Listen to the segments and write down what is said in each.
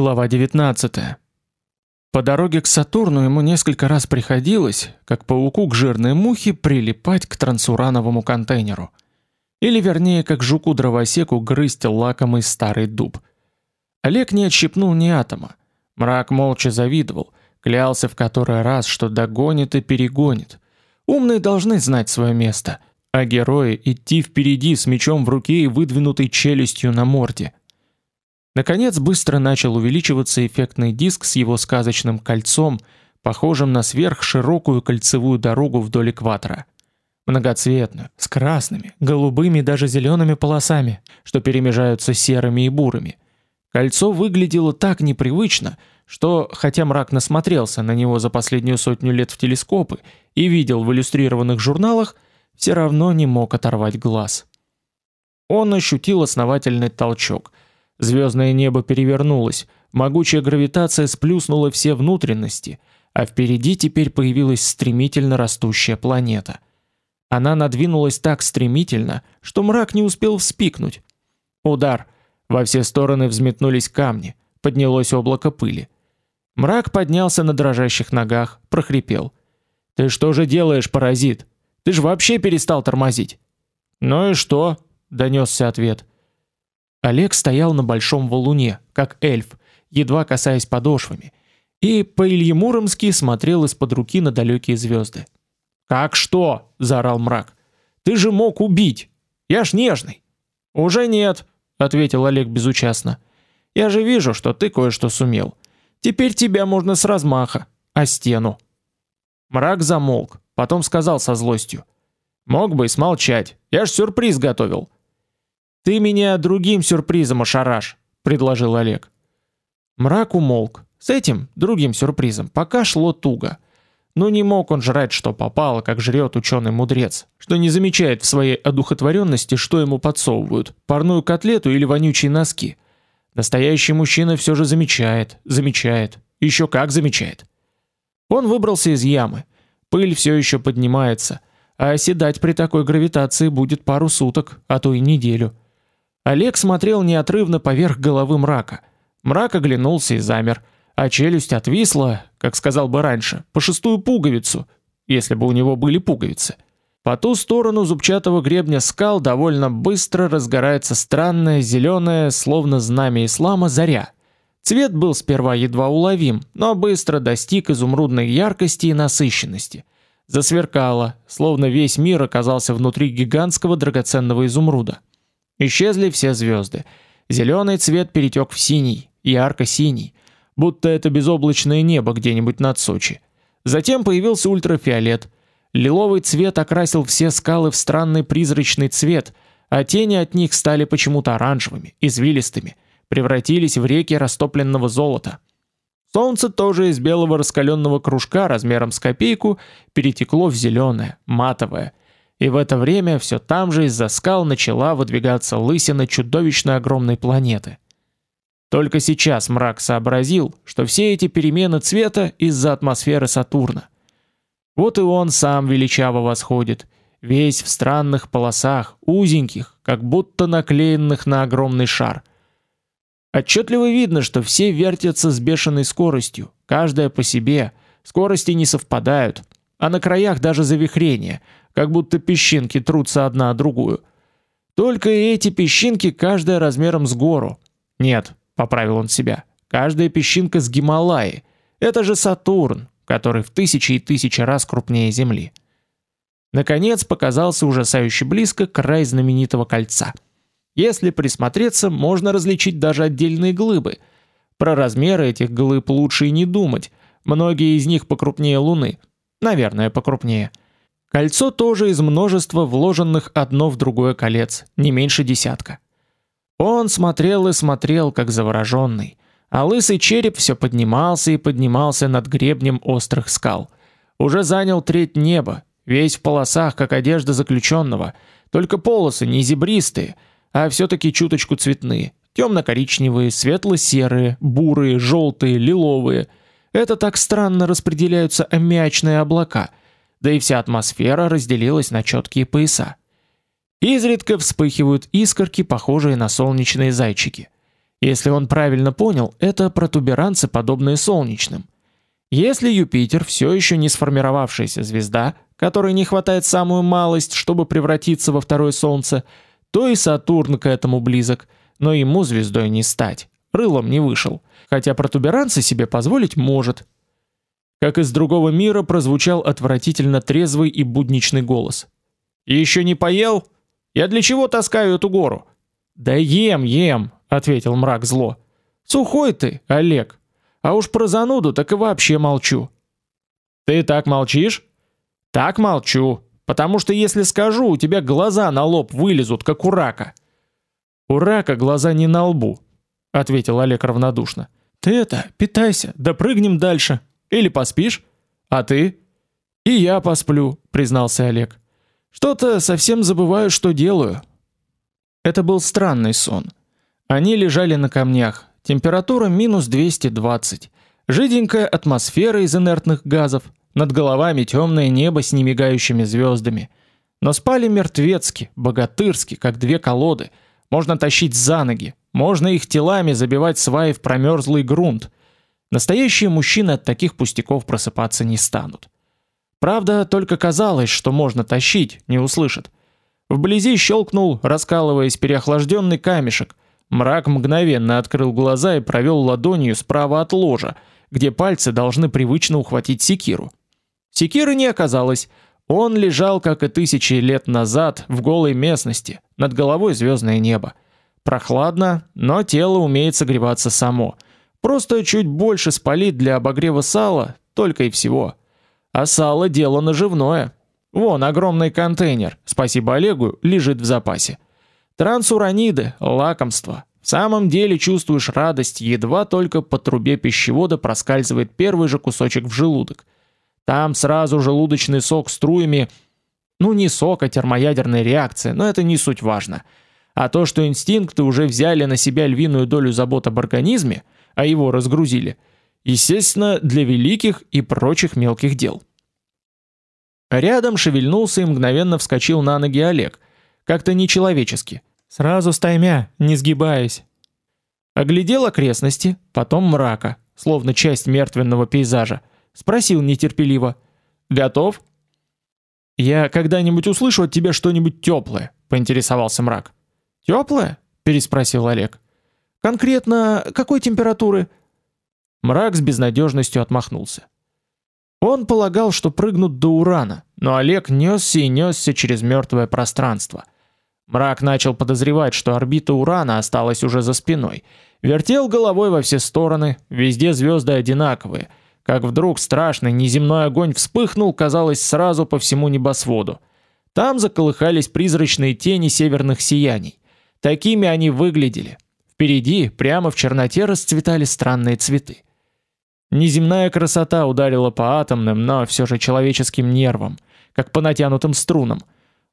Глава 19. По дороге к Сатурну ему несколько раз приходилось, как пауку к жирной мухе, прилипать к трансурановому контейнеру. Или вернее, как жуку-дровосеку грызть лакомый старый дуб. Олег не отщипнул ни атома. Мрак молча завидовал, клялся в который раз, что догонит и перегонит. Умные должны знать свое место, а герои идти впереди с мечом в руке и выдвинутой челюстью на морде – Наконец быстро начал увеличиваться эффектный диск с его сказочным кольцом, похожим на сверхширокую кольцевую дорогу вдоль экватора. Многоцветную, с красными, голубыми даже зелеными полосами, что перемежаются серыми и бурыми. Кольцо выглядело так непривычно, что, хотя мрак насмотрелся на него за последнюю сотню лет в телескопы и видел в иллюстрированных журналах, все равно не мог оторвать глаз. Он ощутил основательный толчок – Звездное небо перевернулось, могучая гравитация сплюснула все внутренности, а впереди теперь появилась стремительно растущая планета. Она надвинулась так стремительно, что мрак не успел вспикнуть. Удар. Во все стороны взметнулись камни, поднялось облако пыли. Мрак поднялся на дрожащих ногах, прохрипел: "Ты что же делаешь, паразит? Ты же вообще перестал тормозить". "Ну и что?" донесся ответ. Олег стоял на большом валуне, как эльф, едва касаясь подошвами, и по-ильемуромски смотрел из-под руки на далекие звезды. "Как что?" заорал мрак. "Ты же мог убить. Я ж нежный". "Уже нет", ответил Олег безучастно. "Я же вижу, что ты кое-что сумел. Теперь тебя можно с размаха, а стену". Мрак замолк, потом сказал со злостью: "Мог бы и смолчать. Я ж сюрприз готовил". Ты меня другим сюрпризом ошарашь, предложил Олег. Мрак умолк. С этим другим сюрпризом пока шло туго. Но не мог он жрать, что попало, как жрет ученый мудрец, что не замечает в своей одухотворенности, что ему подсовывают: парную котлету или вонючие носки. Настоящий мужчина все же замечает, замечает, еще как замечает. Он выбрался из ямы. Пыль все еще поднимается, а оседать при такой гравитации будет пару суток, а то и неделю. Олег смотрел неотрывно поверх головы мрака. Мрак оглянулся и замер, а челюсть отвисла, как сказал бы раньше, по шестую пуговицу, если бы у него были пуговицы. По ту сторону зубчатого гребня скал довольно быстро разгорается странная зеленая, словно знамя ислама, заря. Цвет был сперва едва уловим, но быстро достиг изумрудной яркости и насыщенности. Засверкало, словно весь мир оказался внутри гигантского драгоценного изумруда. Исчезли все звезды. Зеленый цвет перетек в синий, ярко-синий, будто это безоблачное небо где-нибудь над Сочи. Затем появился ультрафиолет. Лиловый цвет окрасил все скалы в странный призрачный цвет, а тени от них стали почему-то оранжевыми, извилистыми, превратились в реки растопленного золота. Солнце тоже из белого раскаленного кружка размером с копейку перетекло в зеленое, матовое, и в это время все там же из-за скал начала выдвигаться лысина чудовищно огромной планеты. Только сейчас мрак сообразил, что все эти перемены цвета из-за атмосферы Сатурна. Вот и он сам величаво восходит, весь в странных полосах, узеньких, как будто наклеенных на огромный шар. Отчетливо видно, что все вертятся с бешеной скоростью, каждая по себе, скорости не совпадают, а на краях даже завихрения – как будто песчинки трутся одна о другую. Только эти песчинки каждая размером с гору. Нет, поправил он себя. Каждая песчинка с Гималаи. Это же Сатурн, который в тысячи и тысячи раз крупнее Земли. Наконец показался ужасающе близко край знаменитого кольца. Если присмотреться, можно различить даже отдельные глыбы. Про размеры этих глыб лучше и не думать. Многие из них покрупнее Луны. Наверное, покрупнее. Кольцо тоже из множества вложенных одно в другое колец, не меньше десятка. Он смотрел и смотрел, как завороженный, а лысый череп все поднимался и поднимался над гребнем острых скал. Уже занял треть неба, весь в полосах, как одежда заключенного, только полосы не зебристые, а все-таки чуточку цветные, темно-коричневые, светло-серые, бурые, желтые, лиловые. Это так странно распределяются аммиачные облака – да и вся атмосфера разделилась на четкие пояса. Изредка вспыхивают искорки, похожие на солнечные зайчики. Если он правильно понял, это протуберанцы, подобные солнечным. Если Юпитер все еще не сформировавшаяся звезда, которой не хватает самую малость, чтобы превратиться во второе солнце, то и Сатурн к этому близок, но ему звездой не стать. Рылом не вышел, хотя протуберанцы себе позволить может. Как из другого мира прозвучал отвратительно трезвый и будничный голос. Еще не поел? Я для чего таскаю эту гору? Да ем, ем, ответил мрак зло. Сухой ты, Олег. А уж про зануду так и вообще молчу. Ты так молчишь? Так молчу, потому что если скажу, у тебя глаза на лоб вылезут, как у рака. У рака глаза не на лбу, ответил Олег равнодушно. Ты это, питайся, да прыгнем дальше. Или поспишь? А ты? И я посплю, признался Олег. Что-то совсем забываю, что делаю. Это был странный сон. Они лежали на камнях. Температура минус 220. Жиденькая атмосфера из инертных газов. Над головами темное небо с немигающими звездами. Но спали мертвецки, богатырски, как две колоды. Можно тащить за ноги, можно их телами забивать сваи в промерзлый грунт. Настоящие мужчины от таких пустяков просыпаться не станут. Правда, только казалось, что можно тащить, не услышат. Вблизи щелкнул, раскалываясь переохлажденный камешек. Мрак мгновенно открыл глаза и провел ладонью справа от ложа, где пальцы должны привычно ухватить секиру. Секиры не оказалось. Он лежал, как и тысячи лет назад, в голой местности, над головой звездное небо. Прохладно, но тело умеет согреваться само. Просто чуть больше спалит для обогрева сала, только и всего. А сало дело наживное. Вон огромный контейнер, спасибо Олегу, лежит в запасе. Трансураниды, лакомство. В самом деле чувствуешь радость, едва только по трубе пищевода проскальзывает первый же кусочек в желудок. Там сразу желудочный сок струями, ну не сок, а термоядерная реакция, но это не суть важно. А то, что инстинкты уже взяли на себя львиную долю забот об организме, а его разгрузили – Естественно, для великих и прочих мелких дел. Рядом шевельнулся и мгновенно вскочил на ноги Олег, как-то нечеловечески, сразу стаймя, не сгибаясь. Оглядел окрестности, потом мрака, словно часть мертвенного пейзажа, спросил нетерпеливо: "Готов?" "Я когда-нибудь услышу от тебя что-нибудь теплое", поинтересовался мрак. "Теплое?" переспросил Олег. "Конкретно какой температуры?" Мрак с безнадежностью отмахнулся. Он полагал, что прыгнут до Урана, но Олег нёсся и нёсся через мёртвое пространство. Мрак начал подозревать, что орбита Урана осталась уже за спиной. Вертел головой во все стороны, везде звезды одинаковые. Как вдруг страшный неземной огонь вспыхнул, казалось, сразу по всему небосводу. Там заколыхались призрачные тени северных сияний. Такими они выглядели. Впереди, прямо в черноте, расцветали странные цветы. Неземная красота ударила по атомным, но все же человеческим нервам, как по натянутым струнам.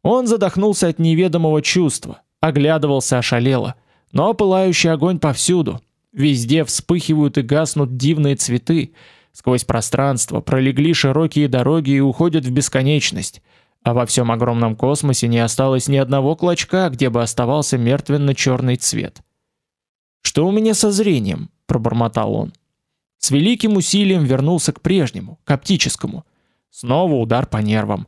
Он задохнулся от неведомого чувства, оглядывался ошалело, но пылающий огонь повсюду. Везде вспыхивают и гаснут дивные цветы. Сквозь пространство пролегли широкие дороги и уходят в бесконечность. А во всем огромном космосе не осталось ни одного клочка, где бы оставался мертвенно черный цвет. Что у меня со зрением? пробормотал он. С великим усилием вернулся к прежнему, к оптическому. Снова удар по нервам.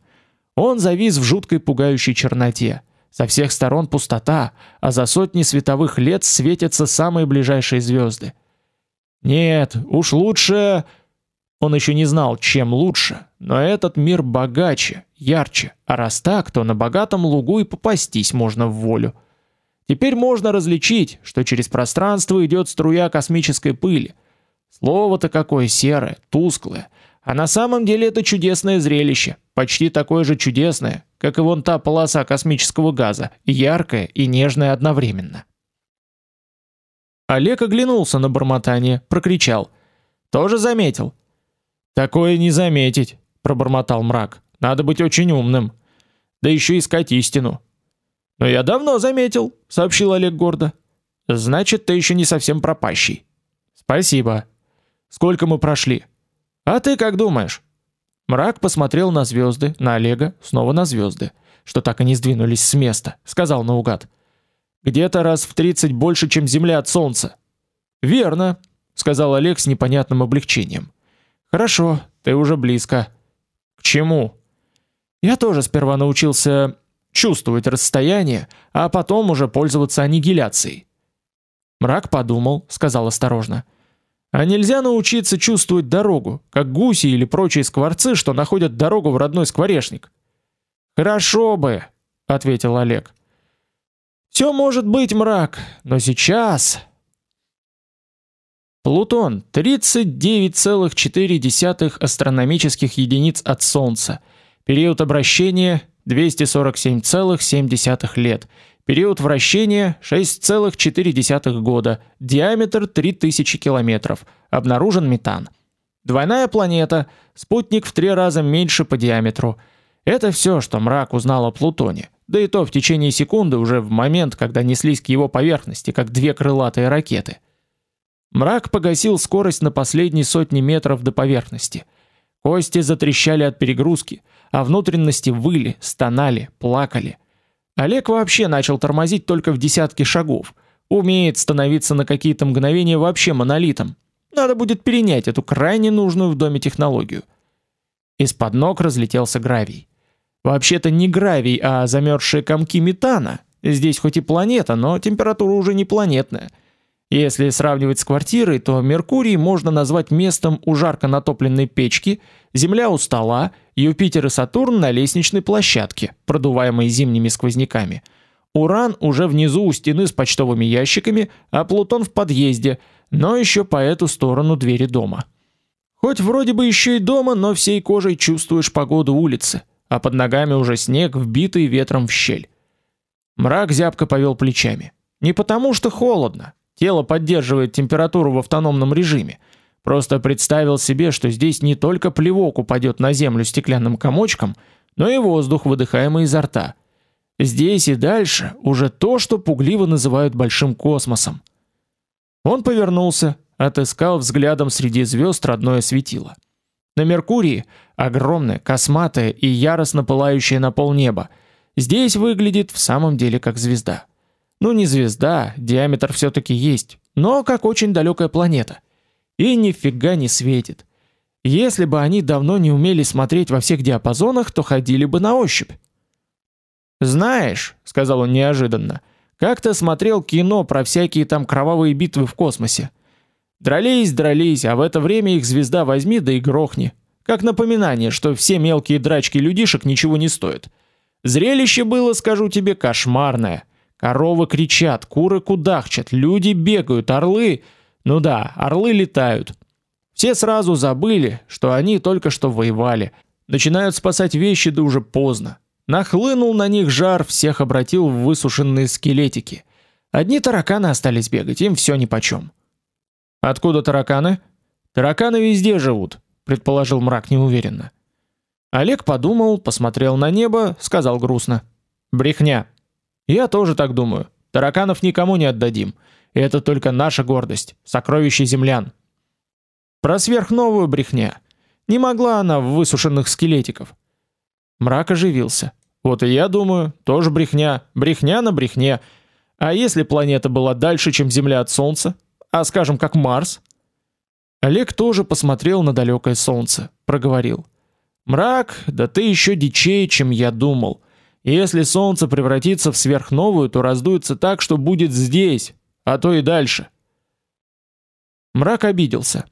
Он завис в жуткой пугающей черноте. Со всех сторон пустота, а за сотни световых лет светятся самые ближайшие звезды. Нет, уж лучше... Он еще не знал, чем лучше, но этот мир богаче, ярче, а раз так, то на богатом лугу и попастись можно в волю. Теперь можно различить, что через пространство идет струя космической пыли, Слово-то какое серое, тусклое, а на самом деле это чудесное зрелище, почти такое же чудесное, как и вон та полоса космического газа, яркая и нежная одновременно. Олег оглянулся на бормотание, прокричал: "Тоже заметил?" "Такое не заметить", пробормотал мрак. "Надо быть очень умным, да еще искать истину". "Но я давно заметил", сообщил Олег гордо. "Значит, ты еще не совсем пропащий". "Спасибо", Сколько мы прошли? А ты как думаешь? Мрак посмотрел на звезды, на Олега, снова на звезды, что так и не сдвинулись с места, сказал наугад: "Где-то раз в 30 больше, чем Земля от солнца. Верно, сказал Олег с непонятным облегчением. Хорошо, ты уже близко. К чему? Я тоже сперва научился чувствовать расстояние, а потом уже пользоваться аннигиляцией. Мрак подумал, сказал осторожно: "А нельзя научиться чувствовать дорогу, как гуси или прочие скворцы, что находят дорогу в родной скворечник?" "Хорошо бы", ответил Олег. Все может быть, мрак, но сейчас Плутон 39,4 астрономических единиц от Солнца. Период обращения 247,7 лет. Период вращения 6,4 года. Диаметр 3000 километров. Обнаружен метан. Двойная планета, спутник в три раза меньше по диаметру. Это все, что мрак узнал о Плутоне. Да и то в течение секунды, уже в момент, когда неслись к его поверхности, как две крылатые ракеты. Мрак погасил скорость на последней сотни метров до поверхности. Кости затрещали от перегрузки, а внутренности выли, стонали, плакали. Олег вообще начал тормозить только в десятке шагов. Умеет становиться на какие-то мгновения вообще монолитом. Надо будет перенять эту крайне нужную в доме технологию. Из-под ног разлетелся гравий. Вообще-то не гравий, а замерзшие комки метана. Здесь хоть и планета, но температура уже не планетная. Если сравнивать с квартирой, то Меркурий можно назвать местом у жарко натопленной печки, Земля у стола, Юпитер и Сатурн на лестничной площадке, продуваемой зимними сквозняками. Уран уже внизу у стены с почтовыми ящиками, а Плутон в подъезде, но еще по эту сторону двери дома. Хоть вроде бы еще и дома, но всей кожей чувствуешь погоду улицы, а под ногами уже снег, вбитый ветром в щель. Мрак зябко повел плечами. Не потому что холодно, Тело поддерживает температуру в автономном режиме. Просто представил себе, что здесь не только плевок упадет на землю стеклянным комочком, но и воздух, выдыхаемый изо рта. Здесь и дальше уже то, что пугливо называют большим космосом. Он повернулся, отыскал взглядом среди звезд родное светило. На Меркурии огромное, косматое и яростно пылающее на полнеба. Здесь выглядит в самом деле как звезда. Ну не звезда, диаметр все таки есть, но как очень далекая планета. И нифига не светит. Если бы они давно не умели смотреть во всех диапазонах, то ходили бы на ощупь. Знаешь, сказал он неожиданно. Как-то смотрел кино про всякие там кровавые битвы в космосе. Дрались, дрались, а в это время их звезда возьми да и грохни. Как напоминание, что все мелкие драчки людишек ничего не стоят. Зрелище было, скажу тебе, кошмарное. Коровы кричат, куры кудахчат, люди бегают, орлы... Ну да, орлы летают. Все сразу забыли, что они только что воевали. Начинают спасать вещи, да уже поздно. Нахлынул на них жар, всех обратил в высушенные скелетики. Одни тараканы остались бегать, им все нипочем. Откуда тараканы? Тараканы везде живут, предположил мрак неуверенно. Олег подумал, посмотрел на небо, сказал грустно: "Брехня. Я тоже так думаю. Тараканов никому не отдадим. И это только наша гордость, сокровище землян. Про сверхновую брехня. Не могла она в высушенных скелетиков. Мрак оживился. Вот и я думаю, тоже брехня, брехня на брехне. А если планета была дальше, чем Земля от Солнца, а скажем, как Марс? Олег тоже посмотрел на далекое Солнце, проговорил: "Мрак, да ты еще дичее, чем я думал. Если солнце превратится в сверхновую, то раздуется так, что будет здесь, а то и дальше. Мрак обиделся.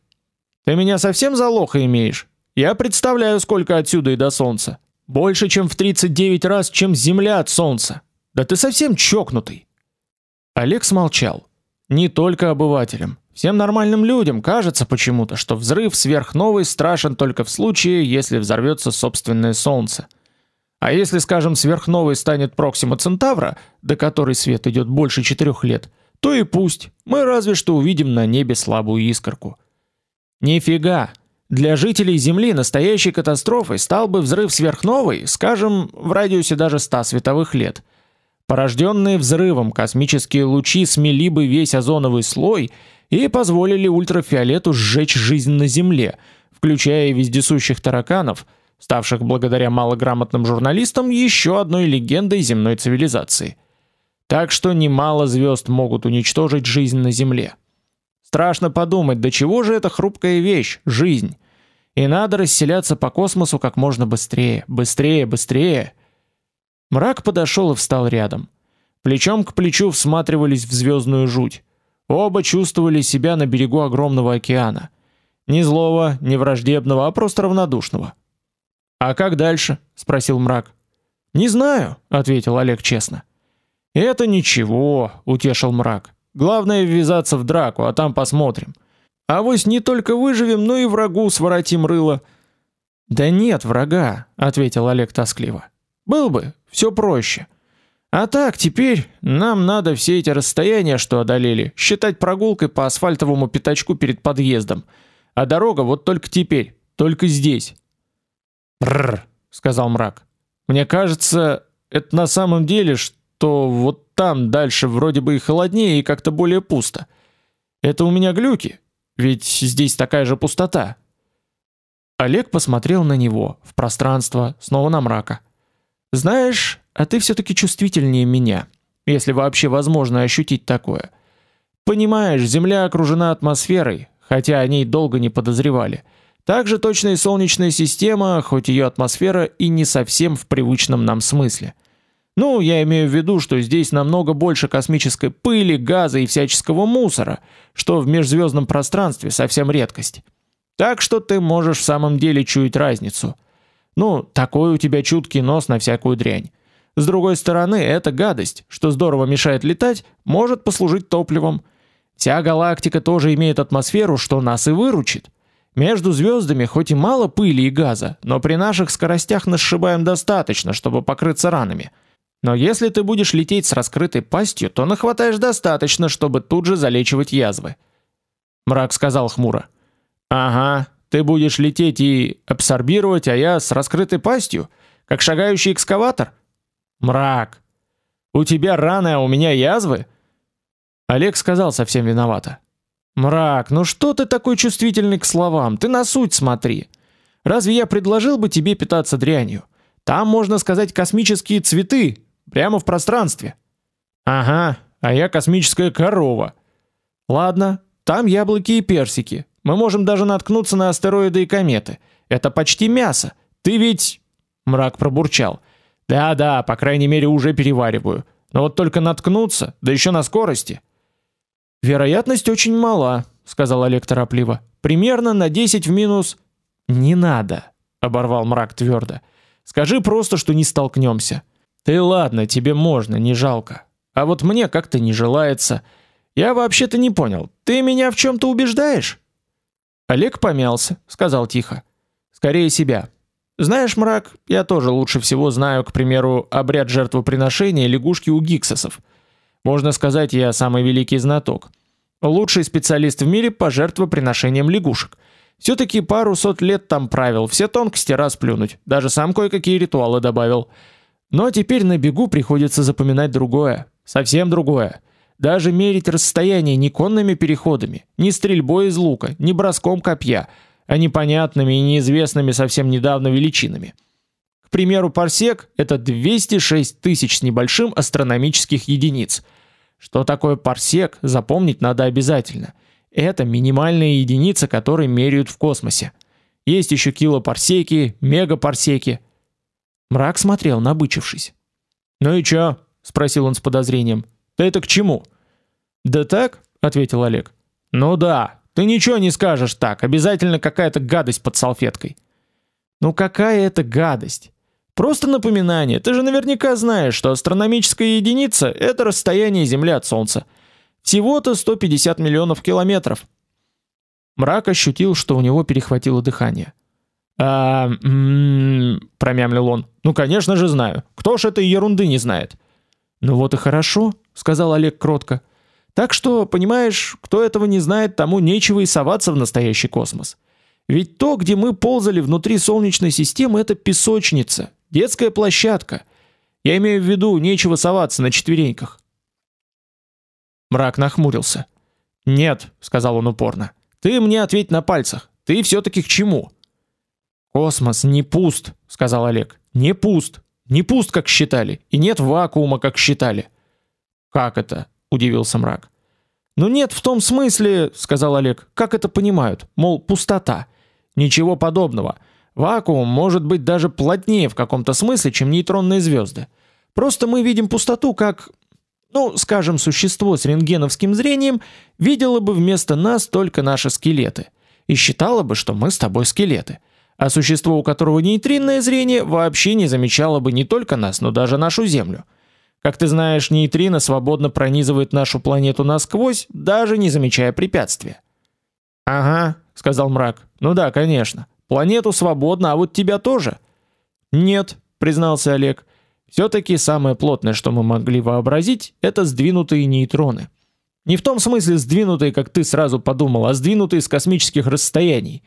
Ты меня совсем за лоха имеешь? Я представляю, сколько отсюда и до солнца. Больше, чем в 39 раз, чем Земля от солнца. Да ты совсем чокнутый. Олег смолчал. Не только обывателям, всем нормальным людям кажется почему-то, что взрыв сверхновой страшен только в случае, если взорвется собственное солнце. А если, скажем, сверхновой станет Проксима Центавра, до которой свет идет больше четырех лет, то и пусть. Мы разве что увидим на небе слабую искорку. Нифига. Для жителей Земли настоящей катастрофой стал бы взрыв сверхновой, скажем, в радиусе даже 100 световых лет. Порожденные взрывом космические лучи смели бы весь озоновый слой и позволили ультрафиолету сжечь жизнь на Земле, включая вездесущих тараканов – ставших благодаря малограмотным журналистам еще одной легендой земной цивилизации. Так что немало звезд могут уничтожить жизнь на Земле. Страшно подумать, до чего же это хрупкая вещь жизнь. И надо расселяться по космосу как можно быстрее, быстрее, быстрее. Мрак подошел и встал рядом. Плечом к плечу всматривались в звездную жуть. Оба чувствовали себя на берегу огромного океана. Ни злого, ни враждебного, а просто равнодушного. А как дальше? спросил Мрак. Не знаю, ответил Олег честно. Это ничего, утешил Мрак. Главное ввязаться в драку, а там посмотрим. А вось не только выживем, но и врагу своротим рыло. Да нет врага, ответил Олег тоскливо. Был бы, все проще. А так теперь нам надо все эти расстояния, что одолели, считать прогулкой по асфальтовому пятачку перед подъездом. А дорога вот только теперь, только здесь. Бррр, сказал мрак. Мне кажется, это на самом деле, что вот там дальше вроде бы и холоднее, и как-то более пусто. Это у меня глюки, ведь здесь такая же пустота. Олег посмотрел на него, в пространство, снова на мрака. Знаешь, а ты все таки чувствительнее меня, если вообще возможно ощутить такое. Понимаешь, Земля окружена атмосферой, хотя о ней долго не подозревали. Также точно и Солнечная система, хоть ее атмосфера и не совсем в привычном нам смысле. Ну, я имею в виду, что здесь намного больше космической пыли, газа и всяческого мусора, что в межзвездном пространстве совсем редкость. Так что ты можешь в самом деле чуять разницу – ну, такой у тебя чуткий нос на всякую дрянь. С другой стороны, эта гадость, что здорово мешает летать, может послужить топливом. Вся галактика тоже имеет атмосферу, что нас и выручит. Между звездами хоть и мало пыли и газа, но при наших скоростях насшибаем достаточно, чтобы покрыться ранами. Но если ты будешь лететь с раскрытой пастью, то нахватаешь достаточно, чтобы тут же залечивать язвы. Мрак сказал хмуро: "Ага, ты будешь лететь и абсорбировать, а я с раскрытой пастью, как шагающий экскаватор? Мрак. У тебя раны, а у меня язвы? Олег сказал совсем виновато. Мрак, ну что ты такой чувствительный к словам? Ты на суть смотри. Разве я предложил бы тебе питаться дрянью? Там можно сказать космические цветы, прямо в пространстве. Ага, а я космическая корова. Ладно, там яблоки и персики. Мы можем даже наткнуться на астероиды и кометы. Это почти мясо. Ты ведь мрак пробурчал. Да-да, по крайней мере, уже перевариваю. Но вот только наткнуться, да еще на скорости. Вероятность очень мала, сказал Олег торопливо. Примерно на 10 в минус. Не надо, оборвал мрак твердо. Скажи просто, что не столкнемся. Ты ладно, тебе можно, не жалко. А вот мне как-то не желается. Я вообще-то не понял. Ты меня в чем то убеждаешь? Олег помялся, сказал тихо: "Скорее себя. Знаешь, мрак, я тоже лучше всего знаю, к примеру, обряд жертвоприношения лягушки у гиксосов. Можно сказать, я самый великий знаток. Лучший специалист в мире по жертвоприношениям лягушек. все таки пару сот лет там правил, все тонкости расплюнуть, даже сам кое-какие ритуалы добавил. Но теперь на бегу приходится запоминать другое, совсем другое. Даже мерить расстояние не конными переходами, не стрельбой из лука, не броском копья, а непонятными и неизвестными совсем недавно величинами. К примеру, парсек это 206 тысяч с небольшим астрономических единиц. Что такое парсек, запомнить надо обязательно. Это минимальная единица, которой меряют в космосе. Есть еще килопарсеки, мегапарсеки. Мрак смотрел, набычившись. "Ну и чё?" спросил он с подозрением. Ты это к чему? Да так, ответил Олег. Ну да, ты ничего не скажешь так, обязательно какая-то гадость под салфеткой. Ну какая это гадость? Просто напоминание. Ты же наверняка знаешь, что астрономическая единица это расстояние Земли от Солнца. Всего-то 150 миллионов километров. Мрак ощутил, что у него перехватило дыхание. А, м-м, промямлил он. Ну, конечно же, знаю. Кто ж этой ерунды не знает? Ну вот и хорошо, сказал Олег кротко. Так что, понимаешь, кто этого не знает, тому нечего и соваться в настоящий космос. Ведь то, где мы ползали внутри солнечной системы это песочница, детская площадка. Я имею в виду, нечего соваться на четвереньках. Мрак нахмурился. "Нет", сказал он упорно. "Ты мне ответь на пальцах. Ты все таки к чему?" "Космос не пуст", сказал Олег. "Не пуст. Не пуст, как считали, и нет вакуума, как считали. Как это? удивился мрак. Ну нет, в том смысле, сказал Олег. Как это понимают? Мол, пустота. Ничего подобного. Вакуум может быть даже плотнее в каком-то смысле, чем нейтронные звезды. Просто мы видим пустоту как, ну, скажем, существо с рентгеновским зрением видело бы вместо нас только наши скелеты и считало бы, что мы с тобой скелеты. А существо, у которого нейтринное зрение, вообще не замечало бы не только нас, но даже нашу Землю. Как ты знаешь, нейтрино свободно пронизывает нашу планету насквозь, даже не замечая препятствия. Ага, сказал мрак. Ну да, конечно. Планету свободно, а вот тебя тоже. Нет, признался Олег. все таки самое плотное, что мы могли вообразить, это сдвинутые нейтроны. Не в том смысле сдвинутые, как ты сразу подумал, а сдвинутые с космических расстояний.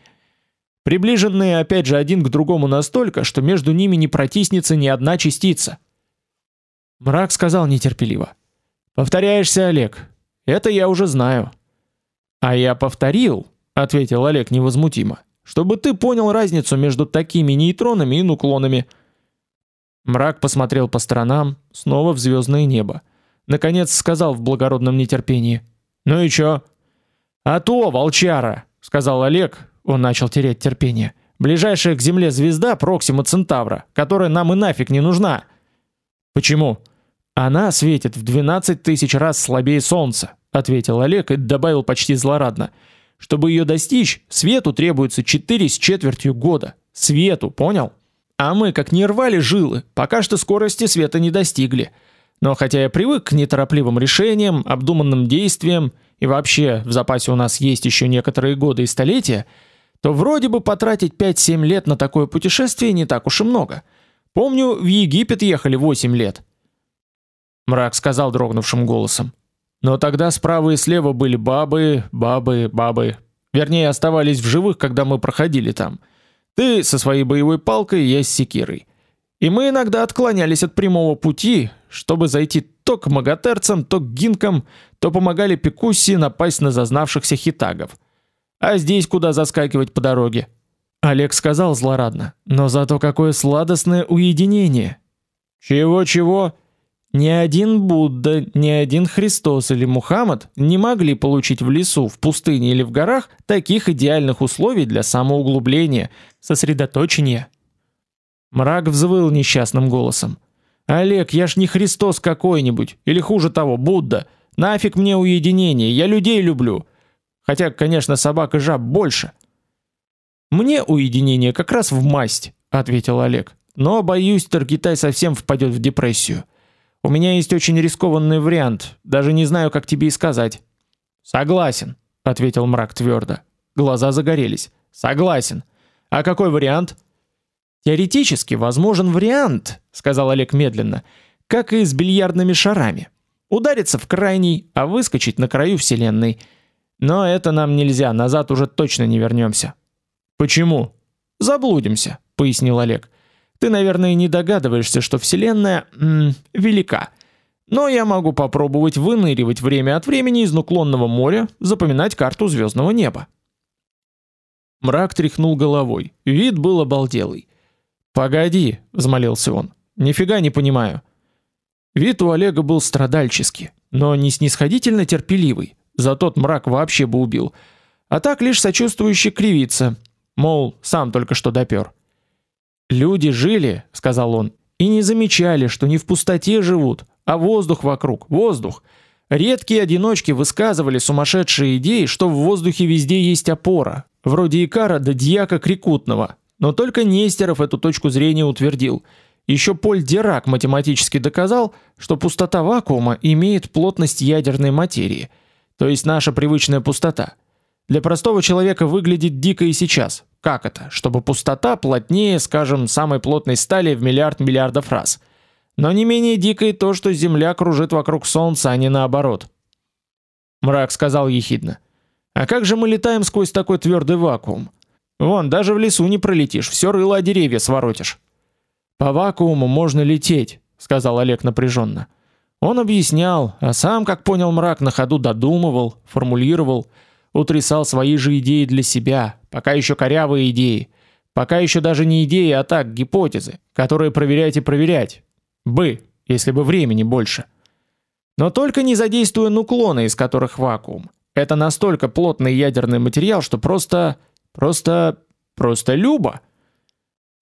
Приближенные опять же один к другому настолько, что между ними не протиснется ни одна частица. Мрак сказал нетерпеливо: "Повторяешься, Олег. Это я уже знаю". "А я повторил", ответил Олег невозмутимо. "Чтобы ты понял разницу между такими нейтронами и нуклонами". Мрак посмотрел по сторонам, снова в звездное небо. Наконец сказал в благородном нетерпении: "Ну и чё?" "А то, волчара", сказал Олег, он начал терять терпение. "Ближайшая к Земле звезда Проксима Центавра, которая нам и нафиг не нужна". "Почему?" Она светит в 12 тысяч раз слабее солнца, ответил Олег и добавил почти злорадно: чтобы ее достичь, свету требуется 4 с четвертью года. Свету, понял? А мы как не рвали жилы, пока что скорости света не достигли. Но хотя я привык к неторопливым решениям, обдуманным действиям и вообще в запасе у нас есть еще некоторые годы и столетия, то вроде бы потратить 5-7 лет на такое путешествие не так уж и много. Помню, в Египет ехали 8 лет. Мрак сказал дрогнувшим голосом. Но тогда справа и слева были бабы, бабы, бабы. Вернее, оставались в живых, когда мы проходили там. Ты со своей боевой палкой, я с секирой. И мы иногда отклонялись от прямого пути, чтобы зайти то к магатерцам, то к гинкам, то помогали Пикусси напасть на зазнавшихся хитагов. А здесь куда заскакивать по дороге? Олег сказал злорадно: "Но зато какое сладостное уединение". Чего-чего? Ни один Будда, ни один Христос или Мухаммад не могли получить в лесу, в пустыне или в горах таких идеальных условий для самоуглубления, сосредоточения. Мрак взвыл несчастным голосом. Олег, я ж не Христос какой-нибудь, или хуже того, Будда. Нафиг мне уединение, я людей люблю. Хотя, конечно, собак и жаб больше. Мне уединение как раз в масть, ответил Олег. Но боюсь, Таргитай совсем впадет в депрессию. У меня есть очень рискованный вариант, даже не знаю, как тебе и сказать. Согласен, ответил мрак твердо. Глаза загорелись. Согласен. А какой вариант? Теоретически возможен вариант, сказал Олег медленно, как и с бильярдными шарами. Удариться в крайний, а выскочить на краю вселенной. Но это нам нельзя, назад уже точно не вернемся. Почему? Заблудимся, пояснил Олег. Ты, наверное, не догадываешься, что Вселенная м, велика. Но я могу попробовать выныривать время от времени из нуклонного моря, запоминать карту звездного неба. Мрак тряхнул головой. Вид был обалделый. "Погоди", взмолился он. "Нифига не понимаю". Вид у Олега был страдальческий, но не снисходительно терпеливый. За тот мрак вообще бы убил. А так лишь сочувствующе кривится, мол, сам только что допер. Люди жили, сказал он, и не замечали, что не в пустоте живут, а воздух вокруг, воздух. Редкие одиночки высказывали сумасшедшие идеи, что в воздухе везде есть опора, вроде Икара да Дьяка Крикутного. Но только Нестеров эту точку зрения утвердил. Еще Поль Дирак математически доказал, что пустота вакуума имеет плотность ядерной материи, то есть наша привычная пустота. Для простого человека выглядит дико и сейчас. Как это? Чтобы пустота плотнее, скажем, самой плотной стали в миллиард миллиардов раз. Но не менее дико и то, что Земля кружит вокруг Солнца, а не наоборот. Мрак сказал ехидно: "А как же мы летаем сквозь такой твердый вакуум? Вон, даже в лесу не пролетишь, все рыло о деревья своротишь". "По вакууму можно лететь", сказал Олег напряженно. Он объяснял, а сам, как понял мрак, на ходу додумывал, формулировал, утрясал свои же идеи для себя, пока еще корявые идеи, пока еще даже не идеи, а так гипотезы, которые проверять и проверять. Бы, если бы времени больше. Но только не задействуя нуклоны, из которых вакуум. Это настолько плотный ядерный материал, что просто просто просто любо.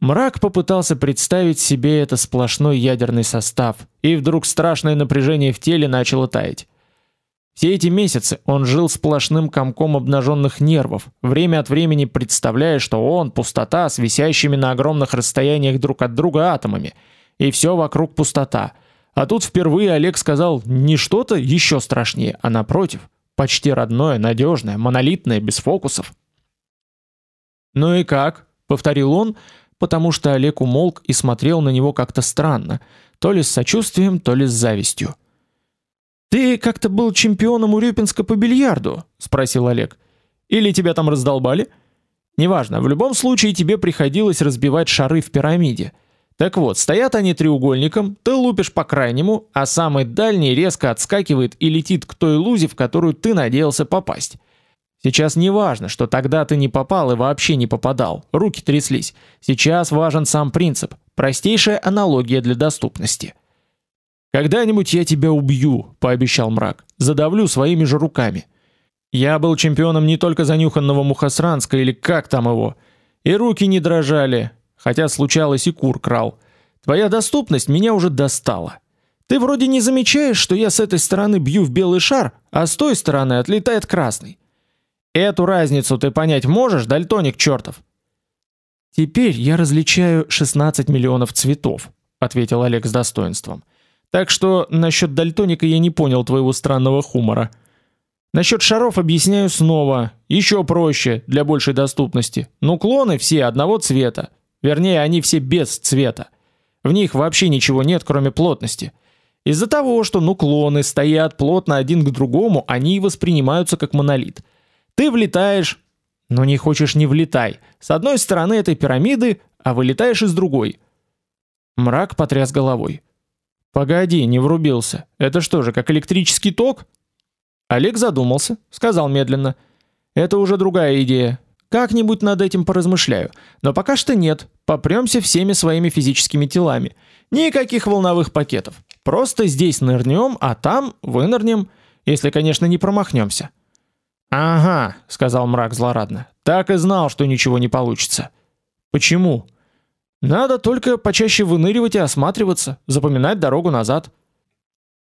Мрак попытался представить себе это сплошной ядерный состав, и вдруг страшное напряжение в теле начало таять. Все эти месяцы он жил сплошным комком обнаженных нервов, время от времени представляя, что он пустота с висящими на огромных расстояниях друг от друга атомами, и все вокруг пустота. А тут впервые Олег сказал не что-то еще страшнее, а напротив, почти родное, надежное, монолитное, без фокусов. Ну и как? повторил он, потому что Олег умолк и смотрел на него как-то странно, то ли с сочувствием, то ли с завистью. Ты как-то был чемпионом Урюпинска по бильярду, спросил Олег. Или тебя там раздолбали? Неважно, в любом случае тебе приходилось разбивать шары в пирамиде. Так вот, стоят они треугольником, ты лупишь по крайнему, а самый дальний резко отскакивает и летит к той лузе, в которую ты надеялся попасть. Сейчас не важно, что тогда ты не попал и вообще не попадал, руки тряслись. Сейчас важен сам принцип, простейшая аналогия для доступности. Когда-нибудь я тебя убью, пообещал мрак. Задавлю своими же руками. Я был чемпионом не только занюханного Мухосранска или как там его. И руки не дрожали, хотя случалось и кур крал. Твоя доступность меня уже достала. Ты вроде не замечаешь, что я с этой стороны бью в белый шар, а с той стороны отлетает красный. Эту разницу ты понять можешь, дальтоник чертов? Теперь я различаю 16 миллионов цветов, ответил Олег с достоинством. Так что насчет дальтоника я не понял твоего странного хумора. Насчет шаров объясняю снова, еще проще для большей доступности. Нуклоны все одного цвета, вернее, они все без цвета. В них вообще ничего нет, кроме плотности. Из-за того, что нуклоны стоят плотно один к другому, они воспринимаются как монолит. Ты влетаешь, но не хочешь не влетай. С одной стороны этой пирамиды, а вылетаешь из другой. Мрак потряс головой. Погоди, не врубился. Это что же, как электрический ток? Олег задумался, сказал медленно: "Это уже другая идея. Как-нибудь над этим поразмышляю. Но пока что нет. Попрёмся всеми своими физическими телами. Никаких волновых пакетов. Просто здесь нырнем, а там вынырнем, если, конечно, не промахнемся. Ага, сказал мрак злорадно. Так и знал, что ничего не получится. Почему? Надо только почаще выныривать и осматриваться, запоминать дорогу назад.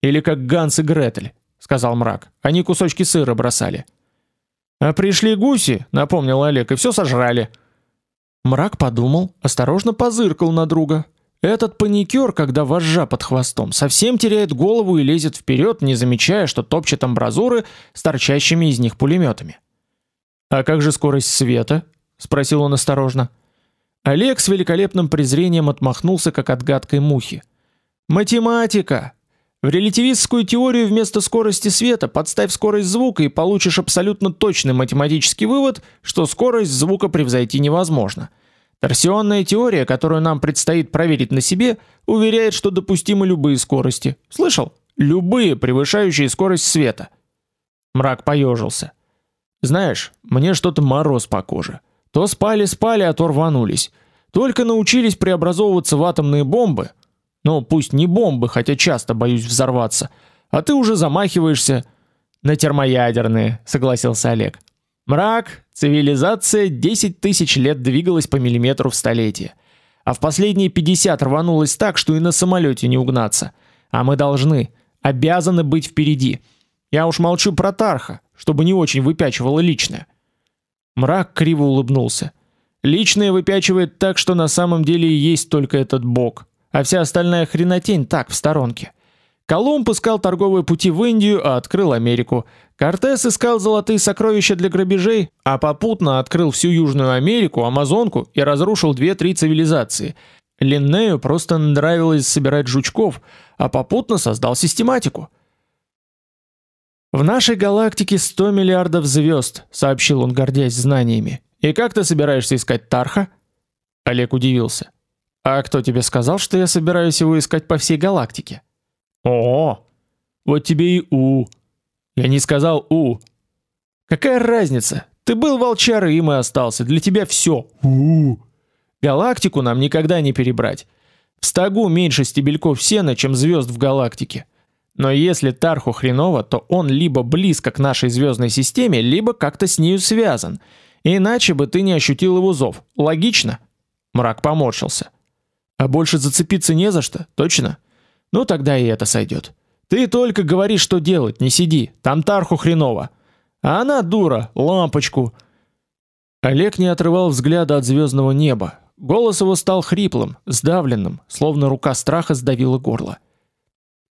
Или как Ганс и Гретель, сказал мрак. Они кусочки сыра бросали. А пришли гуси, напомнил Олег, и все сожрали. Мрак подумал, осторожно позыркал на друга. Этот паникер, когда вожжа под хвостом, совсем теряет голову и лезет вперед, не замечая, что топчет амбразуры с торчащими из них пулеметами. А как же скорость света? спросил он осторожно. Олег с великолепным презрением отмахнулся, как от гадкой мухи. Математика. В релятивистскую теорию вместо скорости света подставь скорость звука и получишь абсолютно точный математический вывод, что скорость звука превзойти невозможно. Торсионная теория, которую нам предстоит проверить на себе, уверяет, что допустимы любые скорости. Слышал? Любые, превышающие скорость света. Мрак поежился. Знаешь, мне что-то мороз по коже. То спали-спали, а то рванулись. Только научились преобразовываться в атомные бомбы. Ну, пусть не бомбы, хотя часто боюсь взорваться. А ты уже замахиваешься на термоядерные, согласился Олег. Мрак, цивилизация 10 тысяч лет двигалась по миллиметру в столетие, а в последние 50 рванулась так, что и на самолете не угнаться. А мы должны, обязаны быть впереди. Я уж молчу про Тарха, чтобы не очень выпячивало личное. Мрак криво улыбнулся. Личное выпячивает так, что на самом деле и есть только этот бог, а вся остальная хренотень так в сторонке. Колумб искал торговые пути в Индию, а открыл Америку. Кортес искал золотые сокровища для грабежей, а попутно открыл всю Южную Америку, Амазонку и разрушил две-три цивилизации. Линнею просто нравилось собирать жучков, а попутно создал систематику. В нашей галактике 100 миллиардов звезд, сообщил он, гордясь знаниями. И как ты собираешься искать Тарха? Олег удивился. А кто тебе сказал, что я собираюсь его искать по всей галактике? О, вот тебе и у. Я не сказал у. Какая разница? Ты был волчарой, и остался. Для тебя все. У. Галактику нам никогда не перебрать. В стогу меньше стебельков сена, чем звезд в галактике. Но если Тарху хреново, то он либо близко к нашей звездной системе, либо как-то с ней связан. Иначе бы ты не ощутил его зов. Логично? Мрак поморщился. А больше зацепиться не за что, точно? Ну тогда и это сойдет. Ты только говори, что делать, не сиди. Там Тарху хреново. А она дура, лампочку. Олег не отрывал взгляда от звездного неба. Голос его стал хриплым, сдавленным, словно рука страха сдавила горло.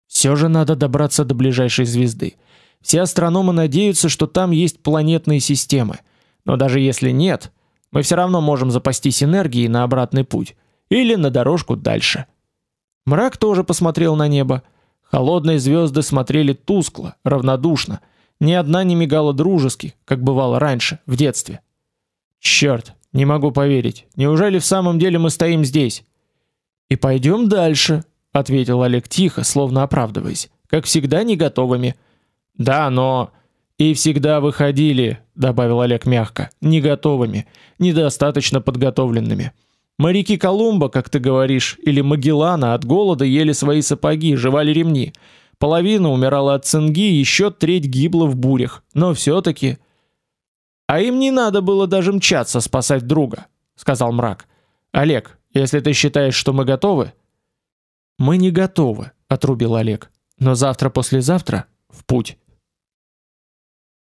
Все же надо добраться до ближайшей звезды. Все астрономы надеются, что там есть планетные системы. Но даже если нет, мы все равно можем запастись энергией на обратный путь или на дорожку дальше. Мрак тоже посмотрел на небо. Холодные звезды смотрели тускло, равнодушно. Ни одна не мигала дружески, как бывало раньше, в детстве. Черт, не могу поверить. Неужели в самом деле мы стоим здесь? И пойдем дальше, ответил Олег тихо, словно оправдываясь, как всегда не готовыми. Да, но и всегда выходили, добавил Олег мягко, не готовыми, недостаточно подготовленными. Моряки Колумба, как ты говоришь, или Магеллана от голода ели свои сапоги, жевали ремни. Половина умирала от цинги, еще треть гибла в бурях. Но все таки А им не надо было даже мчаться спасать друга, сказал мрак. Олег, если ты считаешь, что мы готовы, мы не готовы, отрубил Олег. Но завтра-послезавтра в путь.